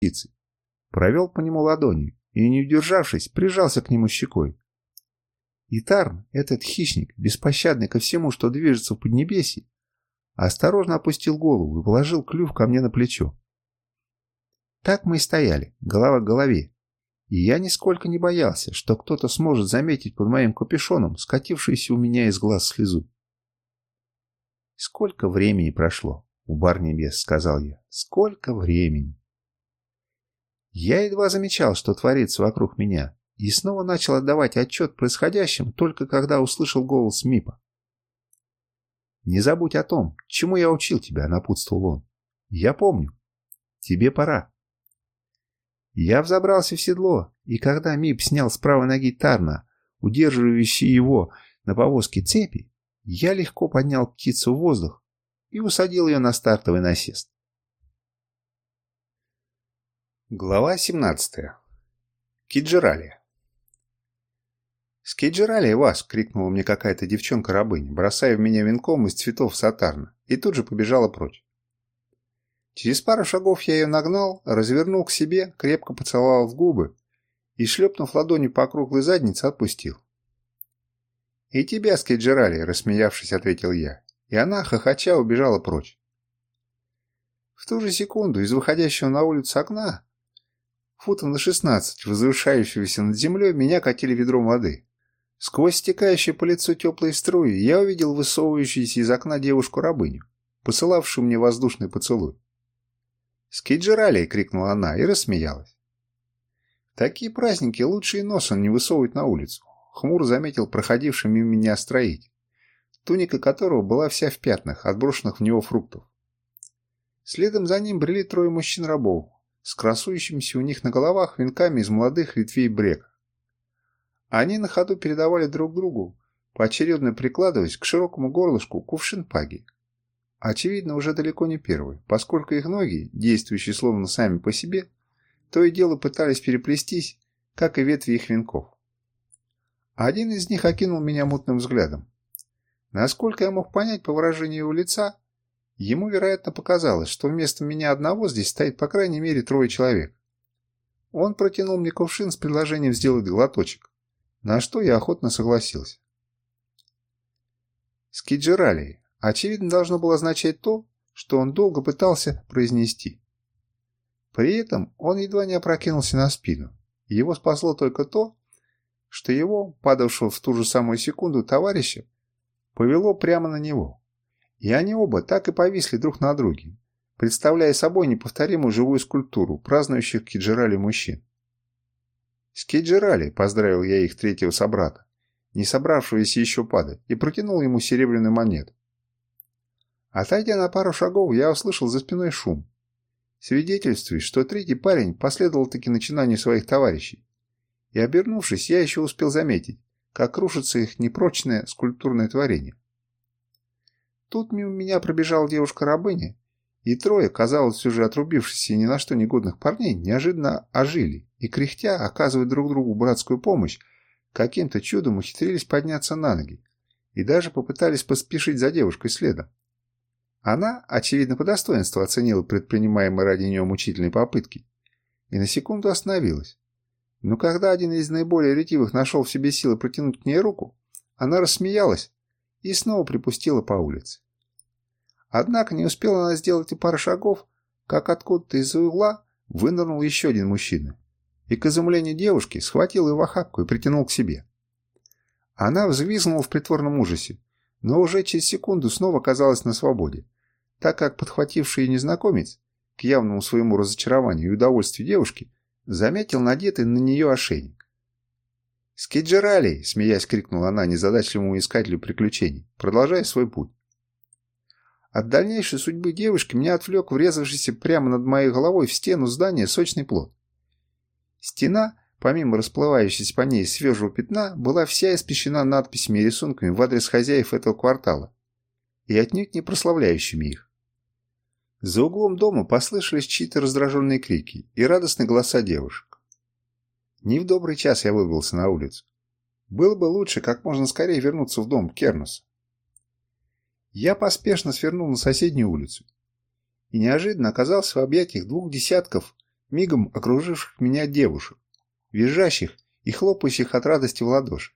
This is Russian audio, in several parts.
птицы. Провел по нему ладонью и, не удержавшись, прижался к нему щекой. И Тарн, этот хищник, беспощадный ко всему, что движется в Поднебесье, осторожно опустил голову и положил клюв ко мне на плечо. Так мы и стояли, голова к голове, и я нисколько не боялся, что кто-то сможет заметить под моим капюшоном скатившуюся у меня из глаз слезу. «Сколько времени прошло?» — у бар небес сказал я. «Сколько времени?» Я едва замечал, что творится вокруг меня, и снова начал отдавать отчет происходящем, только когда услышал голос Мипа. «Не забудь о том, чему я учил тебя», — напутствовал он. «Я помню. Тебе пора». Я взобрался в седло, и когда Мип снял с правой ноги Тарна, удерживающий его на повозке цепи, я легко поднял птицу в воздух и усадил ее на стартовый насест. Глава 17. Киджиралия. «С Киджиралия вас!» — крикнула мне какая-то девчонка-рабыня, бросая в меня венком из цветов сатарна, и тут же побежала прочь. Через пару шагов я ее нагнал, развернул к себе, крепко поцеловал в губы и, шлепнув ладонью по круглой заднице, отпустил. «И тебя, Скейджерали!» – рассмеявшись, ответил я, и она, хохоча, убежала прочь. В ту же секунду из выходящего на улицу окна, футов на шестнадцать, возвышающегося над землей, меня катили ведром воды. Сквозь стекающие по лицу теплые струи я увидел высовывающуюся из окна девушку-рабыню, посылавшую мне воздушный поцелуй. «Скиджерали!» — крикнула она и рассмеялась. «Такие праздники лучше и носом не высовывать на улицу», — хмур заметил проходивший мимо меня строитель, туника которого была вся в пятнах, отброшенных в него фруктов. Следом за ним брели трое мужчин-рабов, с красующимися у них на головах венками из молодых ветвей брека. Они на ходу передавали друг другу, поочередно прикладываясь к широкому горлышку кувшин паги, Очевидно, уже далеко не первый, поскольку их ноги, действующие словно сами по себе, то и дело пытались переплестись, как и ветви их венков. Один из них окинул меня мутным взглядом. Насколько я мог понять по выражению его лица, ему, вероятно, показалось, что вместо меня одного здесь стоит по крайней мере трое человек. Он протянул мне кувшин с предложением сделать глоточек, на что я охотно согласился. Скиджералии, очевидно должно было означать то, что он долго пытался произнести. При этом он едва не опрокинулся на спину. Его спасло только то, что его, падавшего в ту же самую секунду товарища, повело прямо на него. И они оба так и повисли друг на друге, представляя собой неповторимую живую скульптуру празднующих Киджирали мужчин. «С Киджирали!» – поздравил я их третьего собрата, не собравшегося еще падать, и протянул ему серебряную монету. Отойдя на пару шагов, я услышал за спиной шум. Свидетельствует, что третий парень последовал таки начинанию своих товарищей. И обернувшись, я еще успел заметить, как рушится их непрочное скульптурное творение. Тут мимо меня пробежала девушка-рабыня, и трое, казалось, уже отрубившихся и ни на что негодных парней, неожиданно ожили и, кряхтя, оказывая друг другу братскую помощь, каким-то чудом ухитрились подняться на ноги и даже попытались поспешить за девушкой следом. Она, очевидно, по достоинству оценила предпринимаемые ради нее мучительные попытки и на секунду остановилась. Но когда один из наиболее ретивых нашел в себе силы протянуть к ней руку, она рассмеялась и снова припустила по улице. Однако не успела она сделать и пары шагов, как откуда-то из-за угла вынырнул еще один мужчина и, к изумлению девушки, схватил ее в охапку и притянул к себе. Она взвизгнула в притворном ужасе, но уже через секунду снова оказалась на свободе, так как подхвативший незнакомец, к явному своему разочарованию и удовольствию девушки, заметил надетый на нее ошейник. «Скиджерали!» — смеясь крикнула она незадачливому искателю приключений, продолжая свой путь. От дальнейшей судьбы девушки меня отвлек врезавшийся прямо над моей головой в стену здания сочный плод. Стена помимо расплывающейся по ней свежего пятна, была вся испещена надписями и рисунками в адрес хозяев этого квартала, и отнюдь не прославляющими их. За углом дома послышались чьи-то раздраженные крики и радостные голоса девушек. Не в добрый час я выбрался на улицу. Было бы лучше как можно скорее вернуться в дом Кернуса. Я поспешно свернул на соседнюю улицу и неожиданно оказался в объятиях двух десятков мигом окруживших меня девушек, визжащих и хлопающих от радости в ладоши.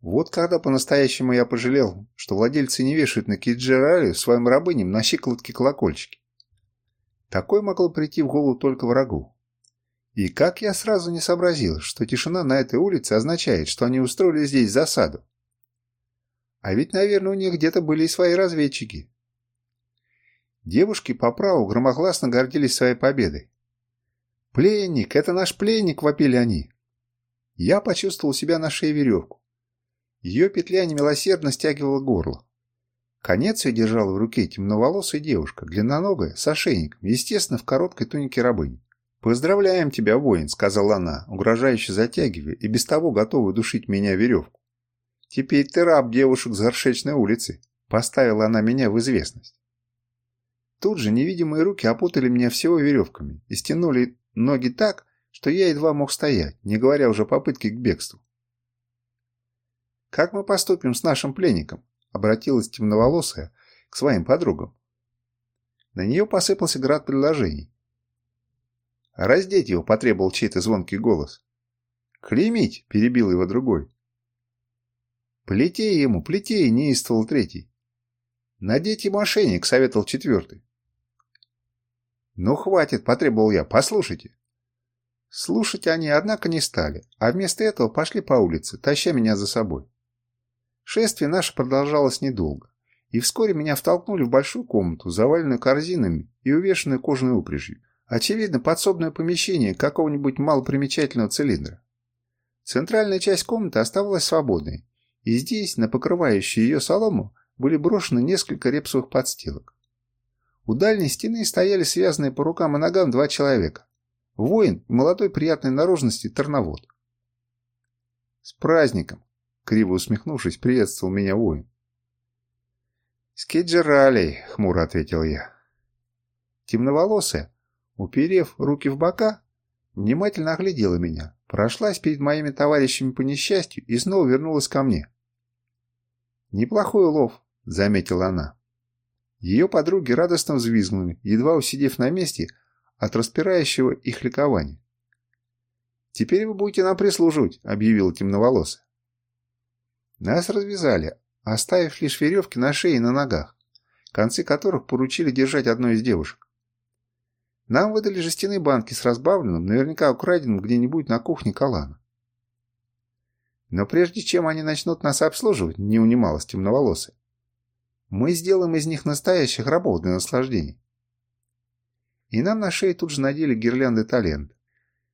Вот когда по-настоящему я пожалел, что владельцы не вешают на Киджерале своим рабыням на щиколотке колокольчики. Такое могло прийти в голову только врагу. И как я сразу не сообразил, что тишина на этой улице означает, что они устроили здесь засаду. А ведь, наверное, у них где-то были и свои разведчики. Девушки по праву громогласно гордились своей победой. «Пленник! Это наш пленник!» — вопили они. Я почувствовал себя на шее веревку. Ее петля немилосердно стягивала горло. Конец ее держала в руке темноволосая девушка, длинноногая, с ошейником, естественно, в короткой тунике рабыни. «Поздравляем тебя, воин», — сказала она, угрожающе затягивая и без того готовую душить меня веревку. «Теперь ты раб девушек с горшечной улицы», — поставила она меня в известность. Тут же невидимые руки опутали меня всего веревками и стянули ноги так, что я едва мог стоять, не говоря уже о попытке к бегству. «Как мы поступим с нашим пленником?» — обратилась темноволосая к своим подругам. На нее посыпался град предложений. «Раздеть его!» — потребовал чей-то звонкий голос. «Клеймить!» — перебил его другой. «Плетей ему, плетей!» — неистовал третий. «Надеть ему ошейник!» — советовал четвертый. «Ну, хватит!» — потребовал я. «Послушайте!» Слушать они, однако, не стали, а вместо этого пошли по улице, таща меня за собой. Шествие наше продолжалось недолго, и вскоре меня втолкнули в большую комнату, заваленную корзинами и увешанную кожаной упряжью. Очевидно, подсобное помещение какого-нибудь малопримечательного цилиндра. Центральная часть комнаты оставалась свободной, и здесь, на покрывающей ее солому, были брошены несколько репсовых подстилок. У дальней стены стояли связанные по рукам и ногам два человека. Воин молодой приятной наружности терновод. «С праздником!» — криво усмехнувшись, приветствовал меня воин. «Скиджералей!» — хмуро ответил я. Темноволосая, уперев руки в бока, внимательно оглядела меня, прошлась перед моими товарищами по несчастью и снова вернулась ко мне. «Неплохой улов», — заметила она. Ее подруги радостно взвизгнули, едва усидев на месте от распирающего их ликования. «Теперь вы будете нам прислуживать», — объявила темноволосая. Нас развязали, оставив лишь веревки на шее и на ногах, концы которых поручили держать одной из девушек. Нам выдали жестяные банки с разбавленным, наверняка украденным где-нибудь на кухне Калана. Но прежде чем они начнут нас обслуживать, не унималась темноволосая, мы сделаем из них настоящих рабов для наслаждений. И нам на шею тут же надели гирлянды талент.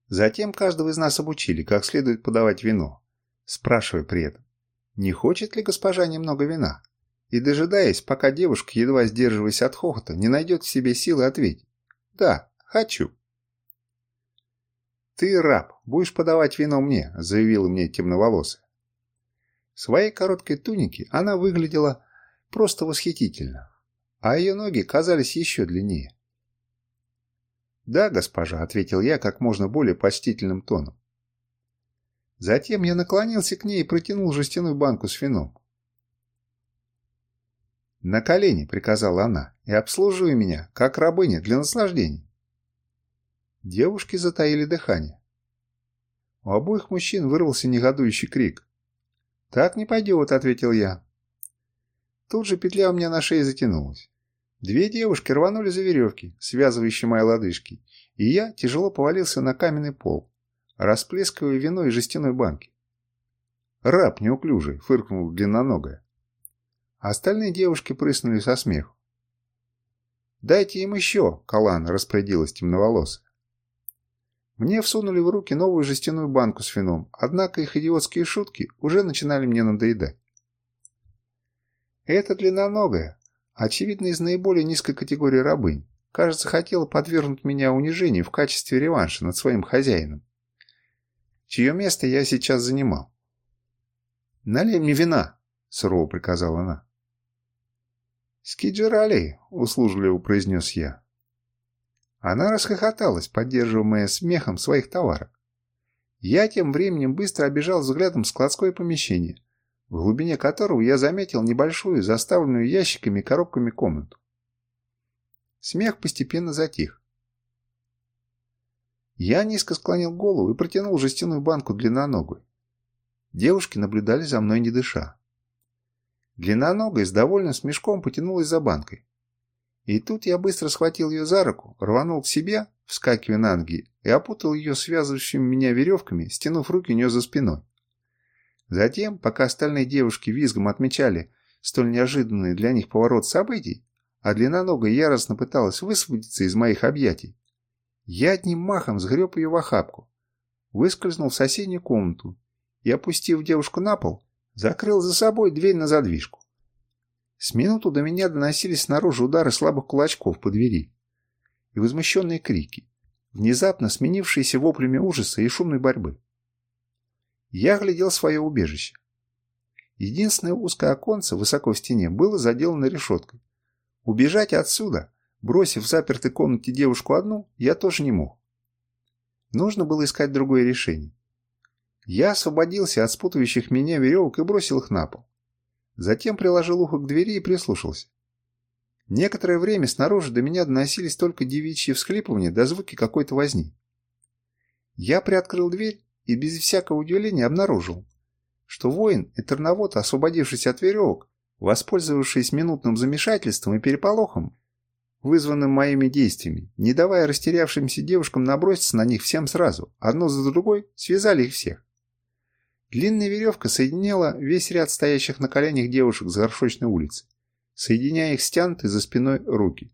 Затем каждого из нас обучили, как следует подавать вино, спрашивая при этом, не хочет ли госпожа немного вина? И дожидаясь, пока девушка, едва сдерживаясь от хохота, не найдет в себе силы ответить. «Да, хочу». «Ты раб, будешь подавать вино мне», — заявила мне темноволосая. В своей короткой тунике она выглядела просто восхитительно, а ее ноги казались еще длиннее. «Да, госпожа», — ответил я как можно более почтительным тоном. Затем я наклонился к ней и протянул жестяную банку с вином. «На колени», — приказала она, — «и обслуживай меня, как рабыня, для наслаждения». Девушки затаили дыхание. У обоих мужчин вырвался негодующий крик. «Так не пойдет», — ответил я. Тут же петля у меня на шее затянулась. Две девушки рванули за веревки, связывающие мои лодыжки, и я тяжело повалился на каменный пол, расплескивая вино из жестяной банки. «Раб неуклюжий!» — фыркнул длинноногая. Остальные девушки прыснули со смеху. «Дайте им еще!» — Калан распорядилась темноволосая. Мне всунули в руки новую жестяную банку с вином, однако их идиотские шутки уже начинали мне надоедать. Эта длинноногая, очевидно из наиболее низкой категории рабынь, кажется, хотела подвергнуть меня унижению в качестве реванша над своим хозяином чье место я сейчас занимал. «Налей мне вина», — сурово приказала она. «Скиджералей», — услужливо произнес я. Она расхохоталась, поддерживаемая смехом своих товарок. Я тем временем быстро обежал взглядом складское помещение, в глубине которого я заметил небольшую, заставленную ящиками и коробками комнату. Смех постепенно затих. Я низко склонил голову и протянул жестяную банку длинноногую. Девушки наблюдали за мной не дыша. Длинноногая с довольным смешком потянулась за банкой. И тут я быстро схватил ее за руку, рванул к себе, вскакивая на ноги, и опутал ее связывающими меня веревками, стянув руки у нее за спиной. Затем, пока остальные девушки визгом отмечали столь неожиданный для них поворот событий, а длинноногая яростно пыталась высвободиться из моих объятий, я одним махом сгреб ее в охапку, выскользнул в соседнюю комнату и, опустив девушку на пол, закрыл за собой дверь на задвижку. С минуту до меня доносились снаружи удары слабых кулачков по двери и возмущенные крики, внезапно сменившиеся воплями ужаса и шумной борьбы. Я глядел свое убежище. Единственное узкое оконце высоко в стене было заделано решеткой. Убежать отсюда, бросив в запертой комнате девушку одну, я тоже не мог. Нужно было искать другое решение. Я освободился от спутывающих меня веревок и бросил их на пол. Затем приложил ухо к двери и прислушался. Некоторое время снаружи до меня доносились только девичьи всхлипывания до звуки какой-то возни. Я приоткрыл дверь и без всякого удивления обнаружил, что воин и терновод, освободившись от веревок, воспользовавшись минутным замешательством и переполохом, вызванным моими действиями, не давая растерявшимся девушкам наброситься на них всем сразу, одну за другой, связали их всех. Длинная веревка соединяла весь ряд стоящих на коленях девушек с горшочной улицы, соединяя их стянутые за спиной руки.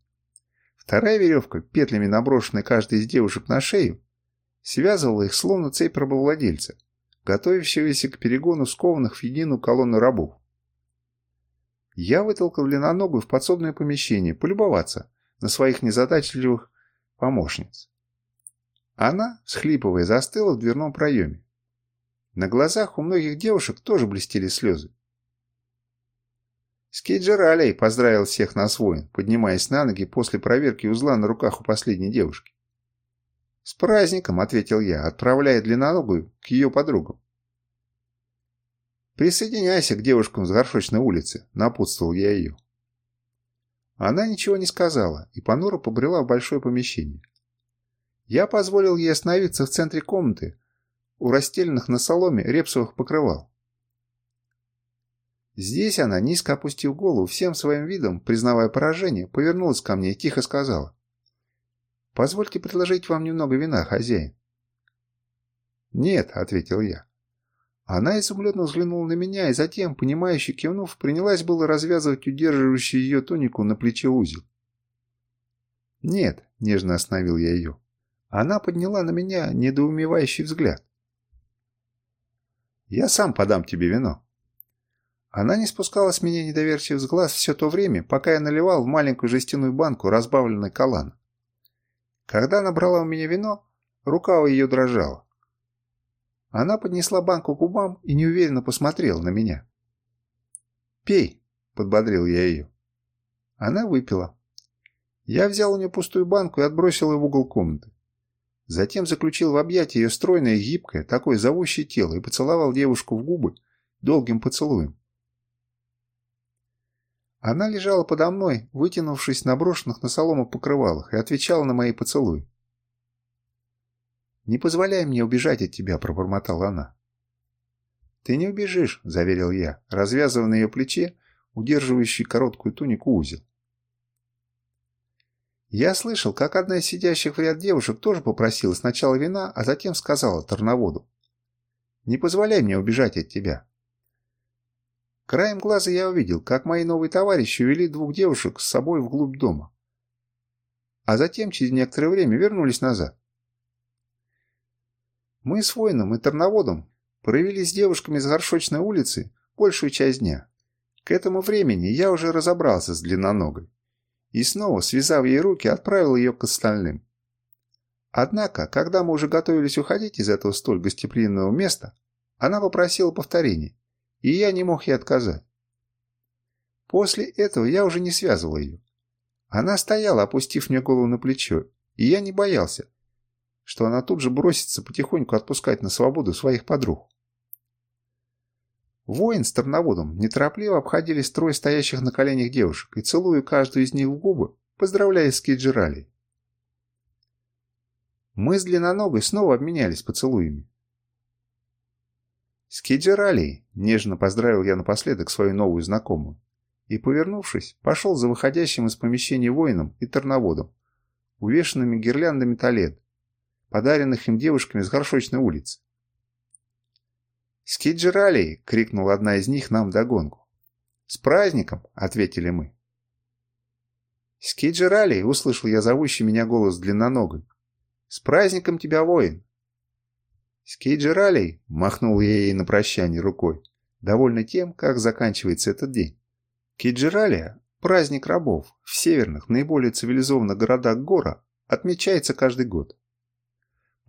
Вторая веревка, петлями наброшенная каждой из девушек на шею, связывала их словно цепь рабовладельца, готовящегося к перегону скованных в единую колонну рабов. Я вытолкал длинноногую в подсобное помещение полюбоваться на своих незадачливых помощниц. Она, схлипывая, застыла в дверном проеме. На глазах у многих девушек тоже блестели слезы. Скейджералей поздравил всех нас воин, поднимаясь на ноги после проверки узла на руках у последней девушки. «С праздником!» — ответил я, отправляя длинноногую к ее подругам. «Присоединяйся к девушкам с горшочной улицы», — напутствовал я ее. Она ничего не сказала и понуро побрела в большое помещение. Я позволил ей остановиться в центре комнаты, у расстеленных на соломе репсовых покрывал. Здесь она, низко опустив голову, всем своим видом, признавая поражение, повернулась ко мне и тихо сказала. «Позвольте предложить вам немного вина, хозяин». «Нет», — ответил я. Она изумленно взглянула на меня и затем, понимающе кивнув, принялась было развязывать удерживающий ее тунику на плече узел. «Нет», — нежно остановил я ее. Она подняла на меня недоумевающий взгляд. Я сам подам тебе вино». Она не спускала с меня недоверчивых глаз все то время, пока я наливал в маленькую жестяную банку разбавленный калан. Когда она брала у меня вино, рука у ее дрожала. Она поднесла банку к губам и неуверенно посмотрела на меня. «Пей», — подбодрил я ее. Она выпила. Я взял у нее пустую банку и отбросил ее в угол комнаты. Затем заключил в объятия ее стройное, гибкое, такое зовущее тело и поцеловал девушку в губы долгим поцелуем. Она лежала подо мной, вытянувшись на брошенных на солому покрывалах, и отвечала на мои поцелуи. «Не позволяй мне убежать от тебя», — пробормотала она. «Ты не убежишь», — заверил я, развязывая на ее плече удерживающий короткую тунику узел. Я слышал, как одна из сидящих в ряд девушек тоже попросила сначала вина, а затем сказала Тарноводу. «Не позволяй мне убежать от тебя». Краем глаза я увидел, как мои новые товарищи вели двух девушек с собой вглубь дома. А затем, через некоторое время, вернулись назад. Мы с воином и Тарноводом провели с девушками с горшочной улицы большую часть дня. К этому времени я уже разобрался с длинноногой и снова, связав ей руки, отправил ее к остальным. Однако, когда мы уже готовились уходить из этого столь гостеприимного места, она попросила повторения, и я не мог ей отказать. После этого я уже не связывал ее. Она стояла, опустив мне голову на плечо, и я не боялся, что она тут же бросится потихоньку отпускать на свободу своих подруг. Воин с терноводом неторопливо обходили строй стоящих на коленях девушек и, целуя каждую из них в губы, поздравляя с Кейджиралей. Мы с длинноногой снова обменялись поцелуями. «Скиджерали!» – нежно поздравил я напоследок свою новую знакомую. И, повернувшись, пошел за выходящим из помещения воином и торноводом, увешанными гирляндами талет, подаренных им девушками с горшочной улицы. «Скиджерали!» – крикнула одна из них нам догонку. «С праздником!» – ответили мы. «Скиджерали!» – услышал я зовущий меня голос длинноногой. «С праздником тебя, воин!» «Скиджерали!» – махнул я ей на прощание рукой, довольный тем, как заканчивается этот день. Киджиралия – праздник рабов в северных, наиболее цивилизованных городах Гора, отмечается каждый год.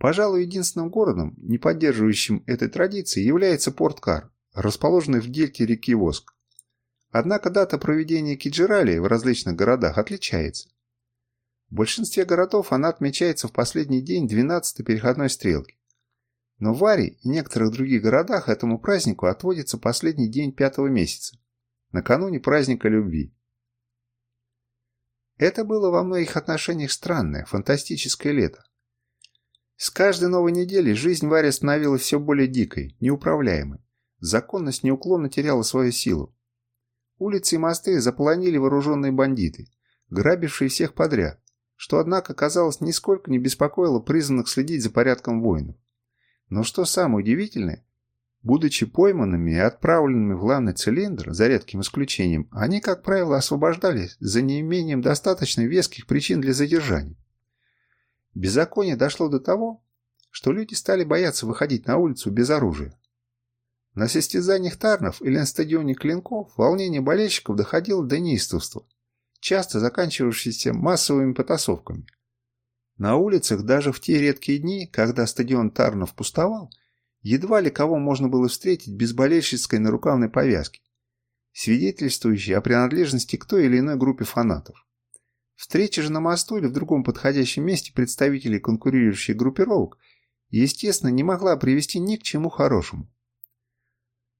Пожалуй, единственным городом, не поддерживающим этой традиции, является Порт-Кар, расположенный в дельте реки Воск. Однако дата проведения Киджиралии в различных городах отличается. В большинстве городов она отмечается в последний день 12-й переходной стрелки. Но в Варе и некоторых других городах этому празднику отводится последний день пятого месяца, накануне праздника любви. Это было во многих отношениях странное, фантастическое лето. С каждой новой неделей жизнь Варе становилась все более дикой, неуправляемой. Законность неуклонно теряла свою силу. Улицы и мосты заполонили вооруженные бандиты, грабившие всех подряд, что, однако, казалось, нисколько не беспокоило призванных следить за порядком воинов. Но что самое удивительное, будучи пойманными и отправленными в главный цилиндр, за редким исключением, они, как правило, освобождались за неимением достаточно веских причин для задержания. Беззаконие дошло до того, что люди стали бояться выходить на улицу без оружия. На состязаниях Тарнов или на стадионе Клинков волнение болельщиков доходило до неистовства, часто заканчивавшееся массовыми потасовками. На улицах даже в те редкие дни, когда стадион Тарнов пустовал, едва ли кого можно было встретить без болельщицкой нарукавной повязки, свидетельствующей о принадлежности к той или иной группе фанатов. Встреча же на мосту или в другом подходящем месте представителей конкурирующих группировок, естественно, не могла привести ни к чему хорошему.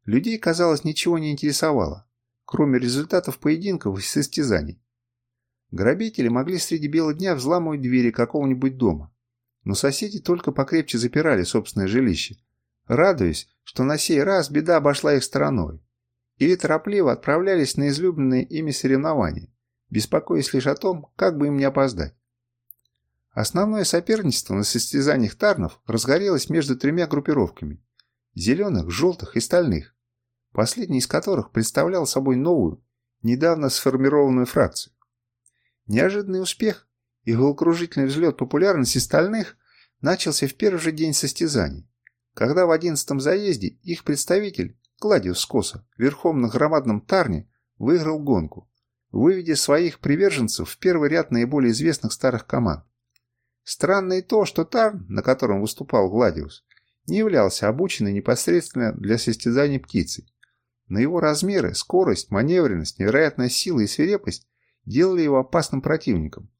Людей, казалось, ничего не интересовало, кроме результатов поединков и состязаний. Грабители могли среди бела дня взламывать двери какого-нибудь дома, но соседи только покрепче запирали собственное жилище, радуясь, что на сей раз беда обошла их стороной, или торопливо отправлялись на излюбленные ими соревнования, беспокоясь лишь о том, как бы им не опоздать. Основное соперничество на состязаниях Тарнов разгорелось между тремя группировками – зеленых, желтых и стальных, последний из которых представлял собой новую, недавно сформированную фракцию. Неожиданный успех и головокружительный взлет популярности стальных начался в первый же день состязаний, когда в одиннадцатом заезде их представитель, Гладиус Скоса, верхом на громадном Тарне, выиграл гонку, выведя своих приверженцев в первый ряд наиболее известных старых команд. Странно и то, что Тарн, на котором выступал Гладиус, не являлся обученной непосредственно для состязаний птицей. Но его размеры, скорость, маневренность, невероятная сила и свирепость делали его опасным противником,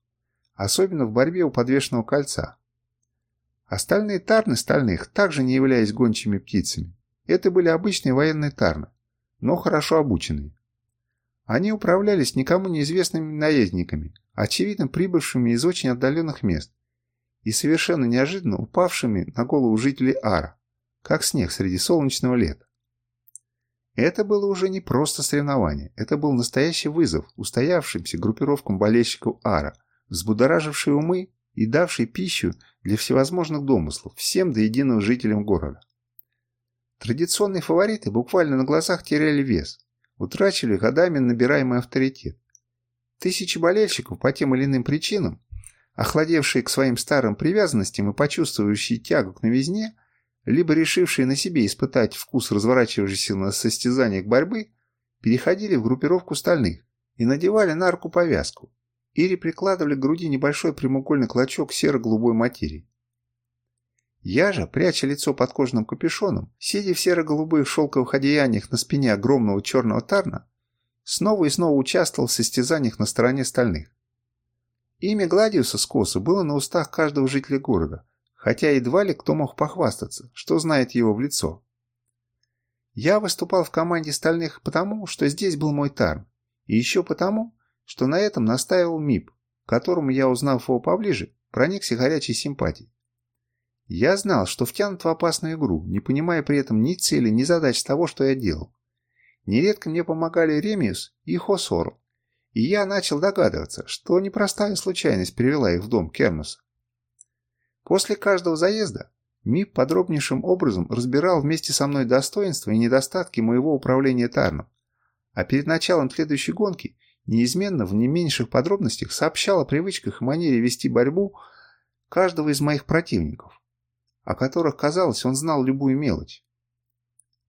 особенно в борьбе у подвешенного кольца. Остальные тарны стальных также не являлись гончими птицами. Это были обычные военные тарны, но хорошо обученные. Они управлялись никому неизвестными наездниками, очевидно прибывшими из очень отдаленных мест и совершенно неожиданно упавшими на голову жителей Ара, как снег среди солнечного лета. Это было уже не просто соревнование, это был настоящий вызов устоявшимся группировкам болельщиков Ара, взбудораживший умы и давший пищу для всевозможных домыслов всем до единого жителям города. Традиционные фавориты буквально на глазах теряли вес, утрачивали годами набираемый авторитет. Тысячи болельщиков по тем или иным причинам, охладевшие к своим старым привязанностям и почувствовавшие тягу к новизне, либо решившие на себе испытать вкус разворачивающейся на состязаниях борьбы, переходили в группировку стальных и надевали на руку повязку или прикладывали к груди небольшой прямоугольный клочок серо-голубой материи. Я же, пряча лицо под кожаным капюшоном, сидя в серо-голубых шелковых одеяниях на спине огромного черного тарна, снова и снова участвовал в состязаниях на стороне стальных. Имя Гладиуса Скоса было на устах каждого жителя города, хотя едва ли кто мог похвастаться, что знает его в лицо. Я выступал в команде стальных потому, что здесь был мой тарн, и еще потому, что на этом настаивал МИП, которому я, узнав его поближе, проникся горячей симпатией. Я знал, что втянут в опасную игру, не понимая при этом ни цели, ни задач того, что я делал. Нередко мне помогали Ремиус и Хосорл, и я начал догадываться, что непростая случайность привела их в дом Кернуса. После каждого заезда Мип подробнейшим образом разбирал вместе со мной достоинства и недостатки моего управления Тарном, а перед началом следующей гонки неизменно в не меньших подробностях сообщал о привычках и манере вести борьбу каждого из моих противников о которых, казалось, он знал любую мелочь.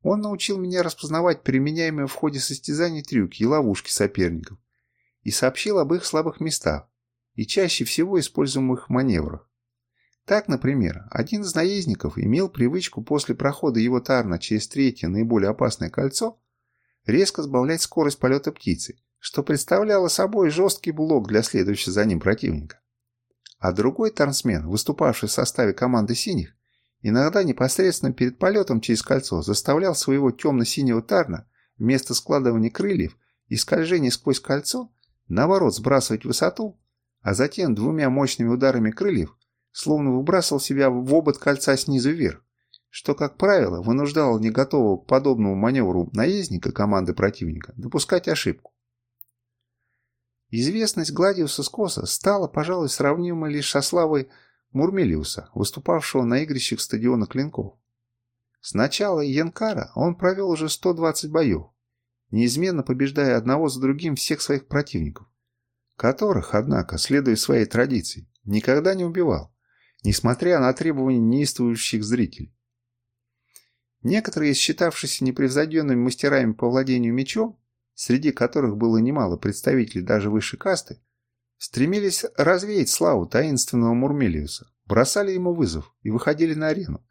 Он научил меня распознавать применяемые в ходе состязаний трюки и ловушки соперников и сообщил об их слабых местах и чаще всего используемых маневрах. Так, например, один из наездников имел привычку после прохода его тарна через третье наиболее опасное кольцо резко сбавлять скорость полета птицы, что представляло собой жесткий блок для следующего за ним противника. А другой тарнсмен, выступавший в составе команды синих, Иногда непосредственно перед полетом через кольцо заставлял своего темно-синего тарна вместо складывания крыльев и скольжения сквозь кольцо наоборот сбрасывать высоту, а затем двумя мощными ударами крыльев словно выбрасывал себя в обод кольца снизу вверх, что, как правило, вынуждало не готового к подобному маневру наездника команды противника допускать ошибку. Известность Гладиуса Скоса стала, пожалуй, сравнима лишь со славой Мурмелиуса, выступавшего на игрищах стадиона Клинков. С начала Янкара он провел уже 120 боев, неизменно побеждая одного за другим всех своих противников, которых, однако, следуя своей традиции, никогда не убивал, несмотря на требования неистовывающих зрителей. Некоторые из считавшихся непревзойденными мастерами по владению мечом, среди которых было немало представителей даже высшей касты, стремились развеять славу таинственного Мурмелиуса, бросали ему вызов и выходили на арену.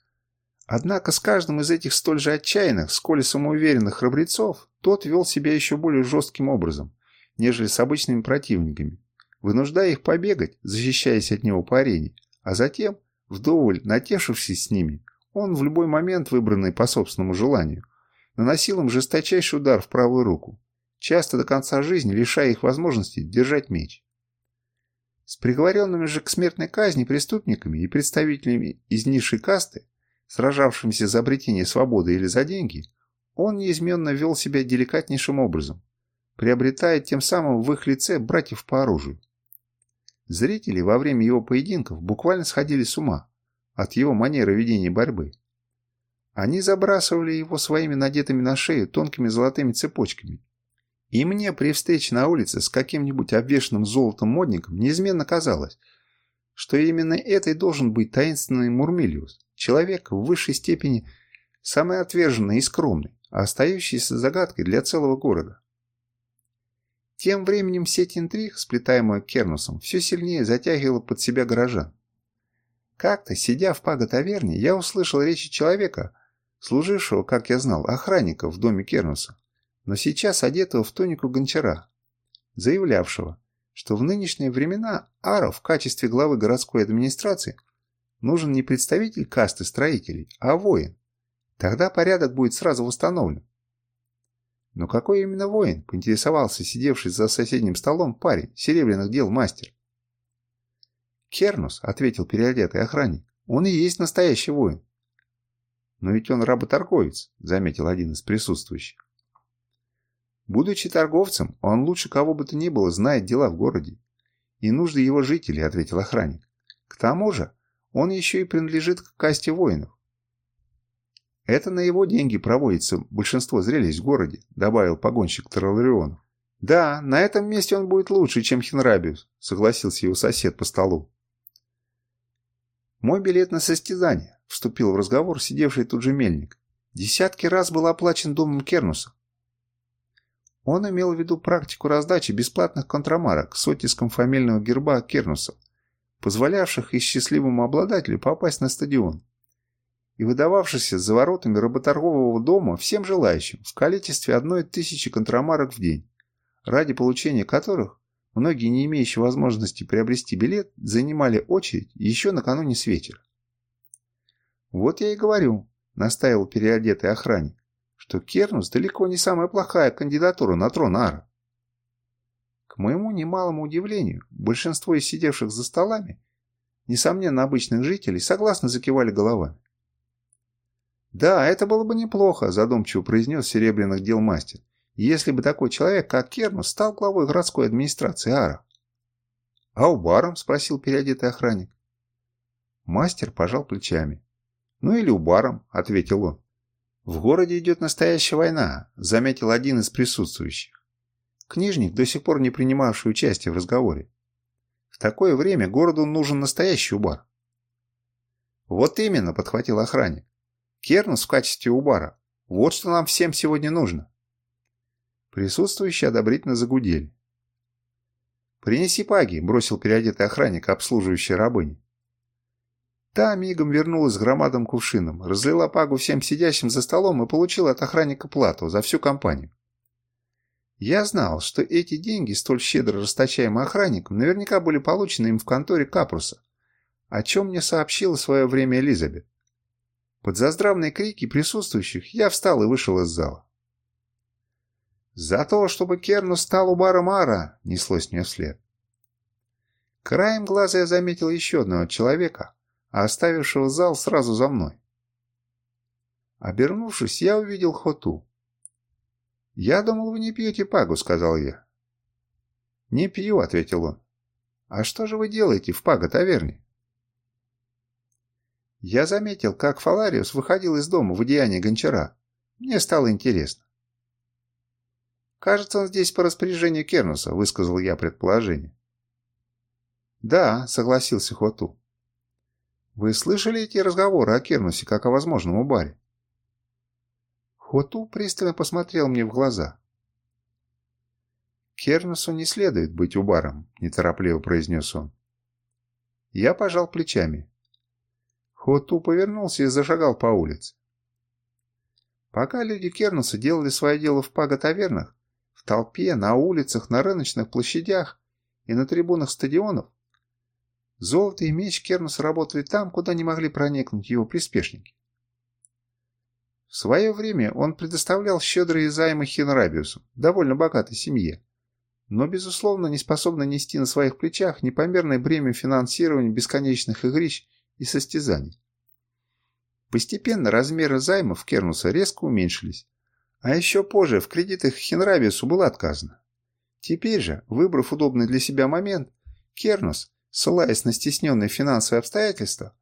Однако с каждым из этих столь же отчаянных, сколь и самоуверенных храбрецов тот вел себя еще более жестким образом, нежели с обычными противниками, вынуждая их побегать, защищаясь от него по арене, а затем, вдоволь натешившись с ними, он в любой момент, выбранный по собственному желанию, наносил им жесточайший удар в правую руку, часто до конца жизни лишая их возможности держать меч. С приговоренными же к смертной казни преступниками и представителями из низшей касты, сражавшимися за обретение свободы или за деньги, он неизменно вел себя деликатнейшим образом, приобретая тем самым в их лице братьев по оружию. Зрители во время его поединков буквально сходили с ума от его манеры ведения борьбы. Они забрасывали его своими надетыми на шею тонкими золотыми цепочками и мне при встрече на улице с каким-нибудь обвешанным золотом модником неизменно казалось, что именно это и должен быть таинственный Мурмилиус, человек в высшей степени самый отверженный и скромный, остающийся загадкой для целого города. Тем временем сеть интриг, сплетаемая Кернусом, все сильнее затягивала под себя горожан. Как-то, сидя в паготаверне, я услышал речи человека, служившего, как я знал, охранника в доме Кернуса но сейчас одетого в тонику гончара, заявлявшего, что в нынешние времена Ару в качестве главы городской администрации нужен не представитель касты строителей, а воин. Тогда порядок будет сразу восстановлен. Но какой именно воин, поинтересовался сидевший за соседним столом парень, серебряных дел мастер. «Кернус», — ответил переодетый охранник, — «он и есть настоящий воин». «Но ведь он работорговец», — заметил один из присутствующих. Будучи торговцем, он лучше кого бы то ни было знает дела в городе. И нужды его жителей, ответил охранник. К тому же, он еще и принадлежит к касте воинов. Это на его деньги проводится большинство зрелищ в городе, добавил погонщик Тролларионов. Да, на этом месте он будет лучше, чем Хенрабиус, согласился его сосед по столу. Мой билет на состязание, вступил в разговор сидевший тут же мельник. Десятки раз был оплачен домом Кернуса. Он имел в виду практику раздачи бесплатных контрамарок с оттиском фамильного герба Кернусов, позволявших и счастливому обладателю попасть на стадион, и выдававшихся за воротами работоргового дома всем желающим в количестве одной тысячи контрамарок в день, ради получения которых многие, не имеющие возможности приобрести билет, занимали очередь еще накануне с вечера. «Вот я и говорю», — настаивал переодетый охранник, что Кернус далеко не самая плохая кандидатура на трон Ара. К моему немалому удивлению, большинство из сидевших за столами несомненно обычных жителей, согласно закивали головами. «Да, это было бы неплохо», – задумчиво произнес серебряных дел мастер, «если бы такой человек, как Кернус, стал главой городской администрации Ара». «А у баром?» – спросил переодетый охранник. Мастер пожал плечами. «Ну или у баром», – ответил он. «В городе идет настоящая война», – заметил один из присутствующих. Книжник, до сих пор не принимавший участие в разговоре. В такое время городу нужен настоящий убар. «Вот именно», – подхватил охранник. Кернус в качестве убара. Вот что нам всем сегодня нужно. Присутствующие одобрительно загудели. «Принеси паги», — бросил переодетый охранник, обслуживающий рабынь. Та мигом вернулась с громадным кувшином, разлила пагу всем сидящим за столом и получила от охранника плату за всю компанию. Я знал, что эти деньги, столь щедро расточаемые охранником, наверняка были получены им в конторе Капруса, о чем мне сообщила в свое время Элизабет. Под заздравные крики присутствующих я встал и вышел из зала. «За то, чтобы Керну стал у бара Мара!» — неслось мне вслед. Краем глаза я заметил еще одного человека, оставившего зал сразу за мной. Обернувшись, я увидел Хоту. «Я думал, вы не пьете пагу», — сказал я. «Не пью», — ответил он. «А что же вы делаете в пага-таверне?» Я заметил, как Фалариус выходил из дома в одеянии гончара. Мне стало интересно. «Кажется, он здесь по распоряжению Кернуса», — высказал я предположение. «Да», — согласился Хоту. «Вы слышали эти разговоры о Кернусе как о возможном убаре?» Хоту пристально посмотрел мне в глаза. «Кернусу не следует быть убаром», — неторопливо произнес он. Я пожал плечами. Хоту повернулся и зашагал по улице. Пока люди Кернуса делали свое дело в паготавернах, в толпе, на улицах, на рыночных площадях и на трибунах стадионов, золото и меч Кернуса работали там, куда не могли проникнуть его приспешники. В свое время он предоставлял щедрые займы Хинрабиусу, довольно богатой семье, но, безусловно, не способный нести на своих плечах непомерное бремя финансирования бесконечных игрищ и состязаний. Постепенно размеры займов Кернуса резко уменьшились, а еще позже в кредитах Хенрабиусу было отказано. Теперь же, выбрав удобный для себя момент, Кернус, ссылаясь на стесненные финансовые обстоятельства,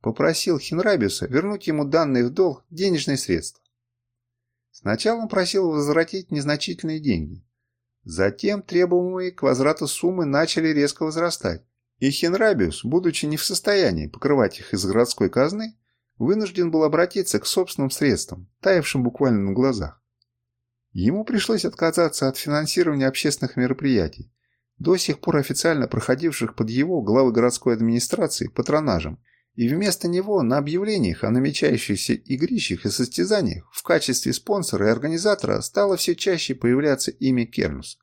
попросил Хенрабиуса вернуть ему данные в долг денежные средства. Сначала он просил возвратить незначительные деньги. Затем требуемые к возврату суммы начали резко возрастать, и Хенрабиус, будучи не в состоянии покрывать их из городской казны, вынужден был обратиться к собственным средствам, таявшим буквально на глазах. Ему пришлось отказаться от финансирования общественных мероприятий, до сих пор официально проходивших под его, главы городской администрации, патронажем, и вместо него на объявлениях о намечающихся игрищах и состязаниях в качестве спонсора и организатора стало все чаще появляться имя Кернуса.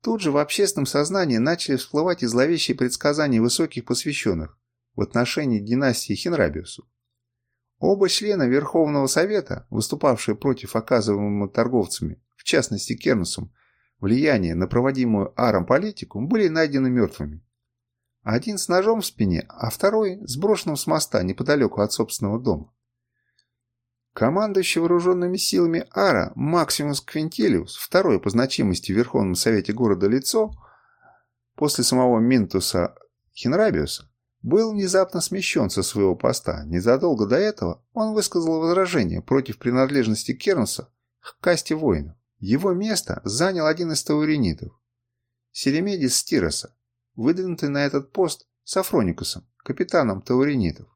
Тут же в общественном сознании начали всплывать и зловещие предсказания высоких посвященных в отношении династии Хенрабиусу. Оба члена Верховного Совета, выступавшие против оказываемого торговцами, в частности Кернусом, влияния на проводимую Аром политику, были найдены мертвыми. Один с ножом в спине, а второй сброшенным с моста неподалеку от собственного дома. Командующий вооруженными силами Ара Максимус Квинтилиус, второй по значимости в Верховном Совете города лицо, после самого Минтуса Хенрабиуса, был внезапно смещен со своего поста. Незадолго до этого он высказал возражение против принадлежности Кернуса к касте воинов. Его место занял один из тауринитов, Селемедис Стироса, выдвинутый на этот пост Сафроникусом, капитаном тауринитов.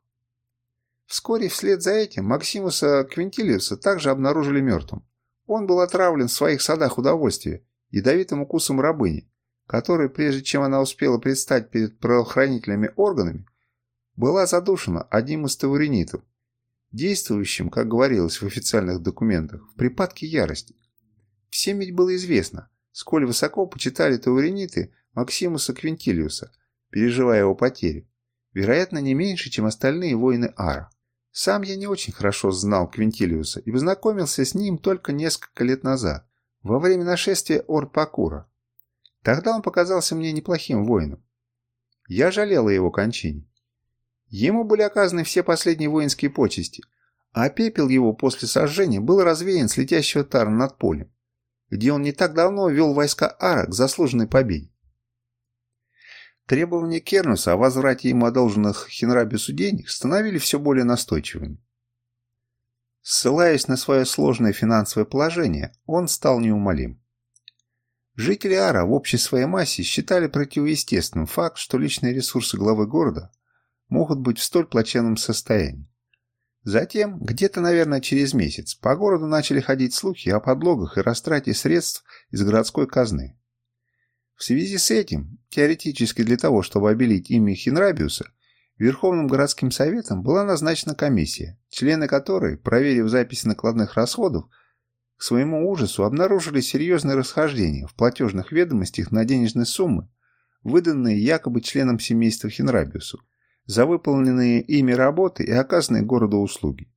Вскоре вслед за этим Максимуса Квинтилиуса также обнаружили мертвым. Он был отравлен в своих садах удовольствия ядовитым укусом рабыни, которая, прежде чем она успела предстать перед правоохранительными органами, была задушена одним из тауринитов, действующим, как говорилось в официальных документах, в припадке ярости. Всем ведь было известно, сколь высоко почитали тауриниты Максимуса Квинтилиуса, переживая его потерю, вероятно, не меньше, чем остальные воины Ара. Сам я не очень хорошо знал Квинтилиуса и познакомился с ним только несколько лет назад, во время нашествия Орд-Пакура. Тогда он показался мне неплохим воином. Я жалел о его кончине. Ему были оказаны все последние воинские почести, а пепел его после сожжения был развеян с летящего тара над полем, где он не так давно вел войска Ара к заслуженной победе. Требования Кернуса о возврате ему одолженных Хенрабису денег становились все более настойчивыми. Ссылаясь на свое сложное финансовое положение, он стал неумолим. Жители Ара в общей своей массе считали противоестественным факт, что личные ресурсы главы города могут быть в столь плачевном состоянии. Затем, где-то, наверное, через месяц, по городу начали ходить слухи о подлогах и растрате средств из городской казны. В связи с этим, теоретически для того, чтобы обелить имя Хинрабиуса, Верховным городским советом была назначена комиссия, члены которой, проверив записи накладных расходов, к своему ужасу обнаружили серьезные расхождения в платежных ведомостях на денежные суммы, выданные якобы членам семейства Хинрабиусу, за выполненные ими работы и оказанные городу услуги.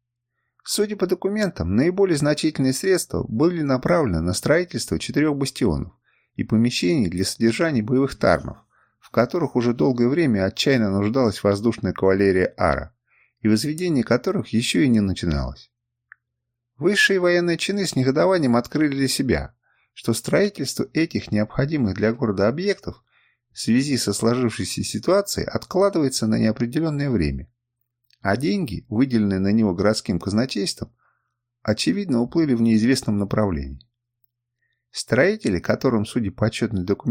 Судя по документам, наиболее значительные средства были направлены на строительство четырех бастионов и помещений для содержания боевых тарнов, в которых уже долгое время отчаянно нуждалась воздушная кавалерия Ара, и возведение которых еще и не начиналось. Высшие военные чины с негодованием открыли для себя, что строительство этих необходимых для города объектов в связи со сложившейся ситуацией откладывается на неопределенное время, а деньги, выделенные на него городским казначейством, очевидно уплыли в неизвестном направлении. Строители, которым, судя по отчетной документации,